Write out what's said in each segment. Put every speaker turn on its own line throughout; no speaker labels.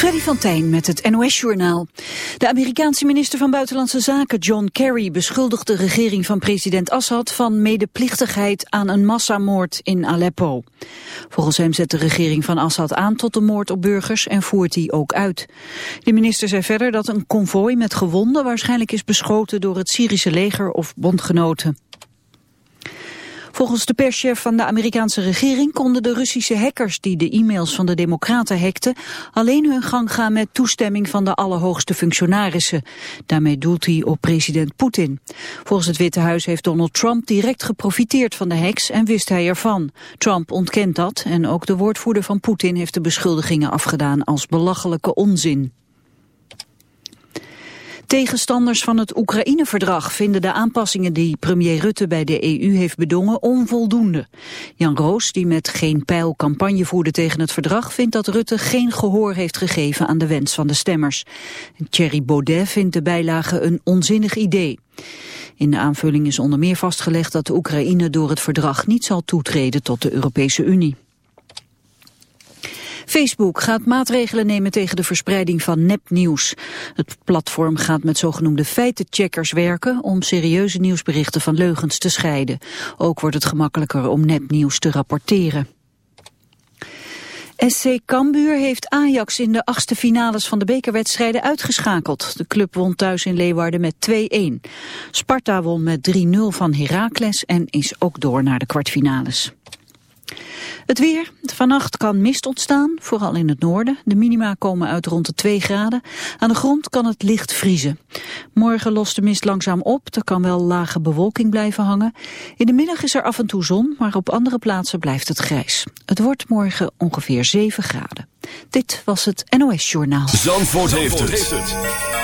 Freddy van Tijn met het NOS-journaal. De Amerikaanse minister van Buitenlandse Zaken John Kerry beschuldigt de regering van president Assad van medeplichtigheid aan een massamoord in Aleppo. Volgens hem zet de regering van Assad aan tot de moord op burgers en voert die ook uit. De minister zei verder dat een konvooi met gewonden waarschijnlijk is beschoten door het Syrische leger of bondgenoten. Volgens de perschef van de Amerikaanse regering konden de Russische hackers die de e-mails van de democraten hackten alleen hun gang gaan met toestemming van de allerhoogste functionarissen. Daarmee doelt hij op president Poetin. Volgens het Witte Huis heeft Donald Trump direct geprofiteerd van de hacks en wist hij ervan. Trump ontkent dat en ook de woordvoerder van Poetin heeft de beschuldigingen afgedaan als belachelijke onzin. Tegenstanders van het Oekraïne-verdrag vinden de aanpassingen die premier Rutte bij de EU heeft bedongen onvoldoende. Jan Roos, die met geen pijl campagne voerde tegen het verdrag, vindt dat Rutte geen gehoor heeft gegeven aan de wens van de stemmers. Thierry Baudet vindt de bijlage een onzinnig idee. In de aanvulling is onder meer vastgelegd dat de Oekraïne door het verdrag niet zal toetreden tot de Europese Unie. Facebook gaat maatregelen nemen tegen de verspreiding van nepnieuws. Het platform gaat met zogenoemde feitencheckers werken om serieuze nieuwsberichten van leugens te scheiden. Ook wordt het gemakkelijker om nepnieuws te rapporteren. SC Cambuur heeft Ajax in de achtste finales van de bekerwedstrijden uitgeschakeld. De club won thuis in Leeuwarden met 2-1. Sparta won met 3-0 van Heracles en is ook door naar de kwartfinales. Het weer. Vannacht kan mist ontstaan, vooral in het noorden. De minima komen uit rond de 2 graden. Aan de grond kan het licht vriezen. Morgen lost de mist langzaam op. Er kan wel lage bewolking blijven hangen. In de middag is er af en toe zon, maar op andere plaatsen blijft het grijs. Het wordt morgen ongeveer 7 graden. Dit was het NOS Journaal.
Zandvoort, Zandvoort heeft, het.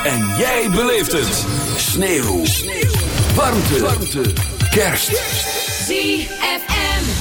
En jij beleeft het. Sneeuw. Sneeuw. Warmte. Warmte. Kerst.
ZFM.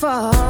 fall.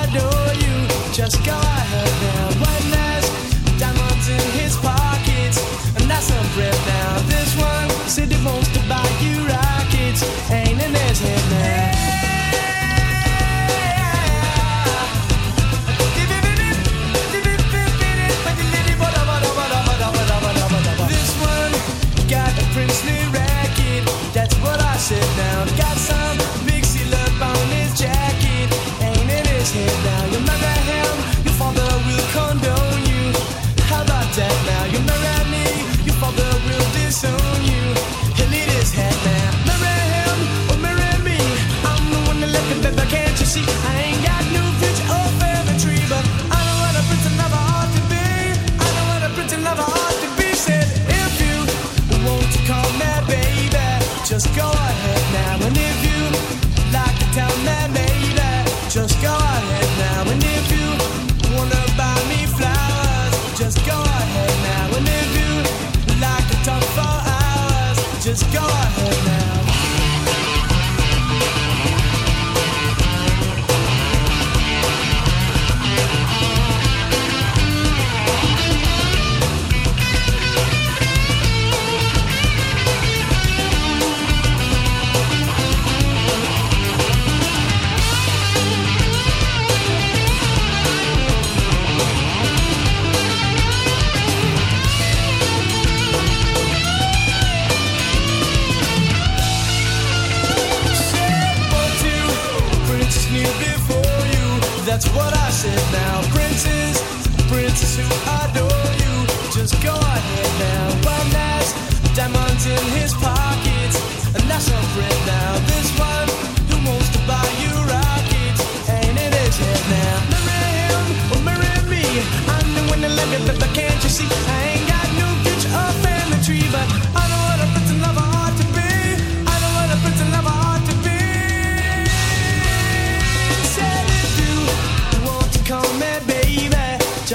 Adore you. Just go ahead now.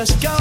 Just go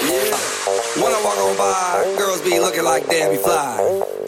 When I walk on by, girls be looking like damn you fly.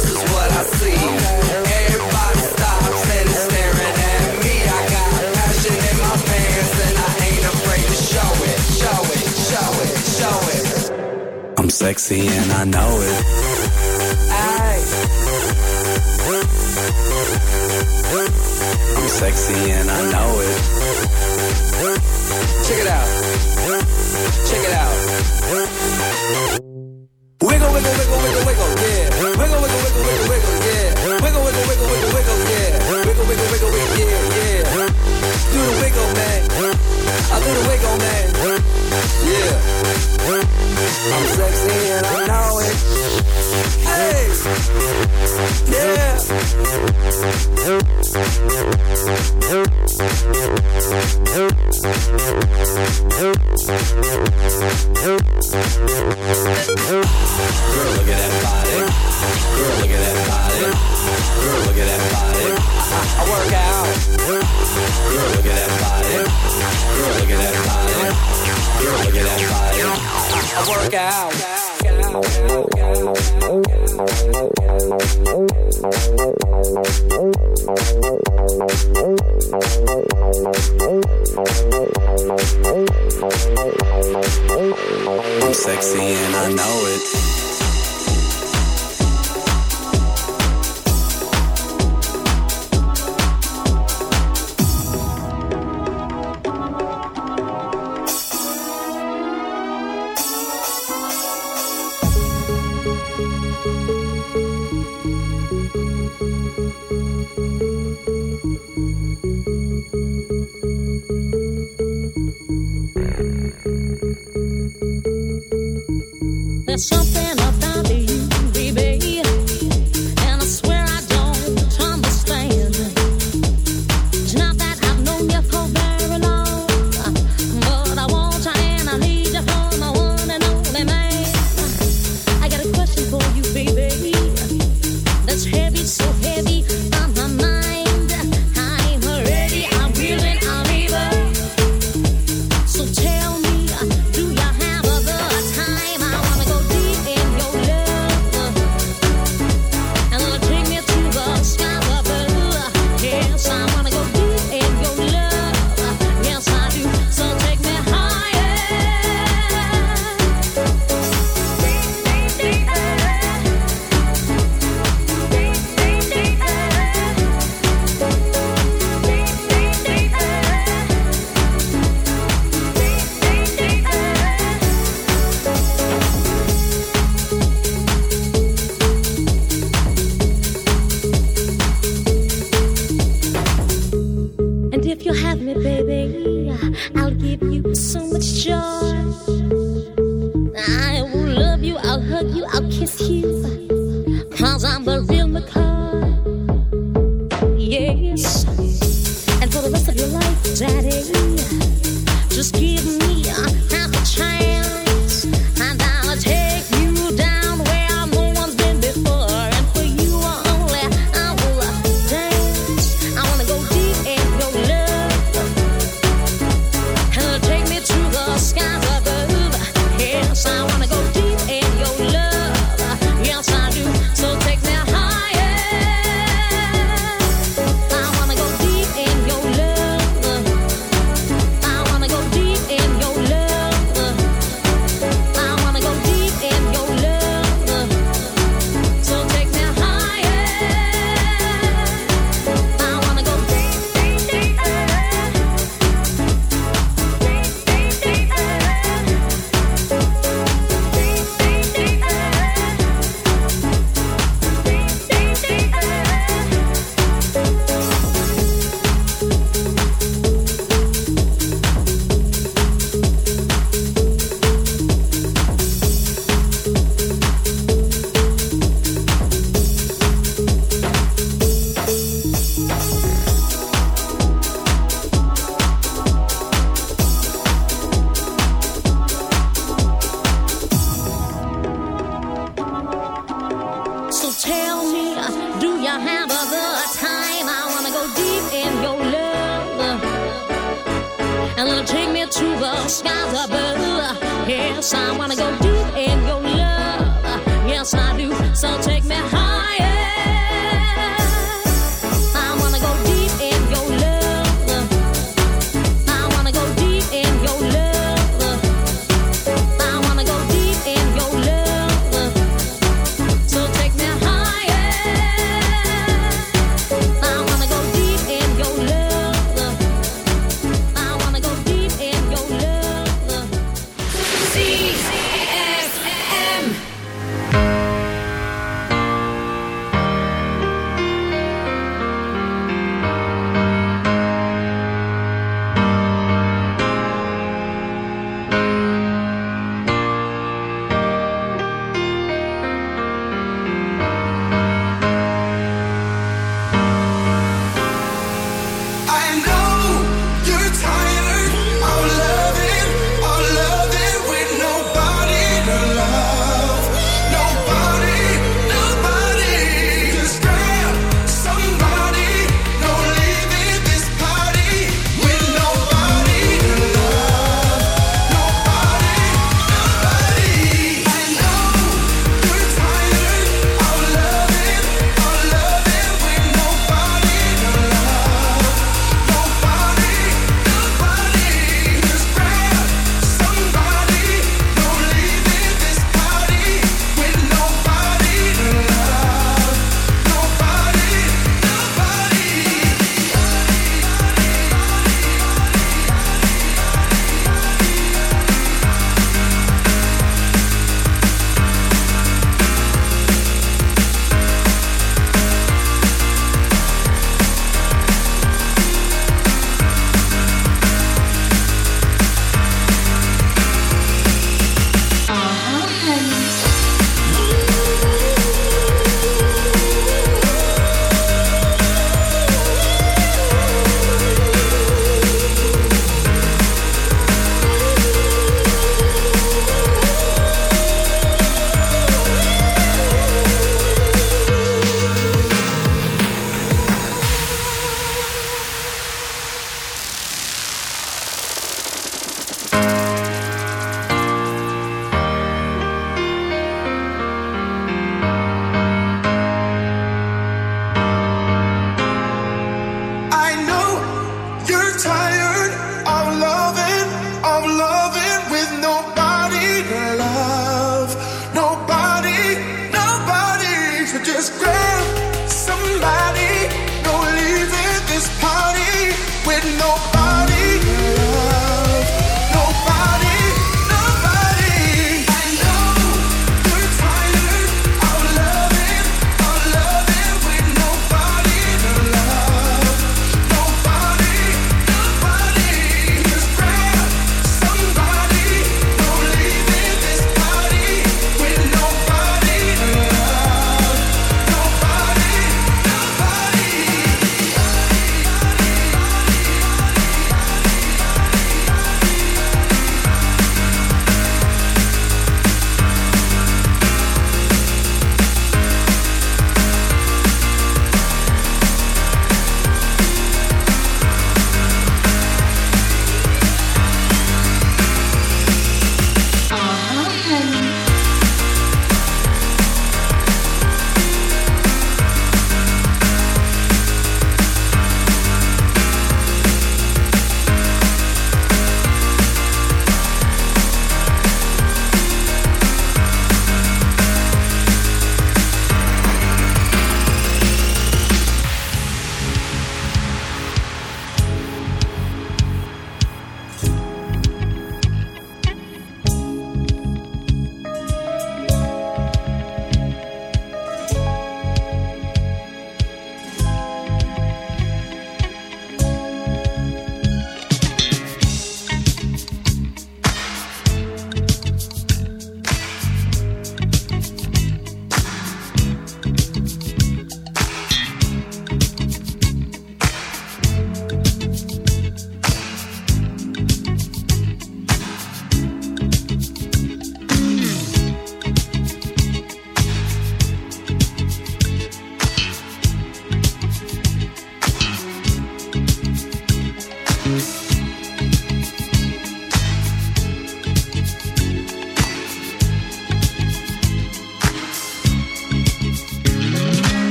is what I see. Everybody stops and is staring at me. I got passion in my pants and I ain't afraid to show it, show it, show it, show it. I'm sexy and I know it. Aye. I'm sexy and I know it.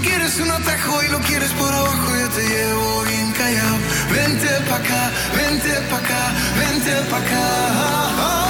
quieres un atajo y lo quieres por abajo, yo te llevo bien callado. Vente pa' acá, vente pa' acá, vente pa' acá.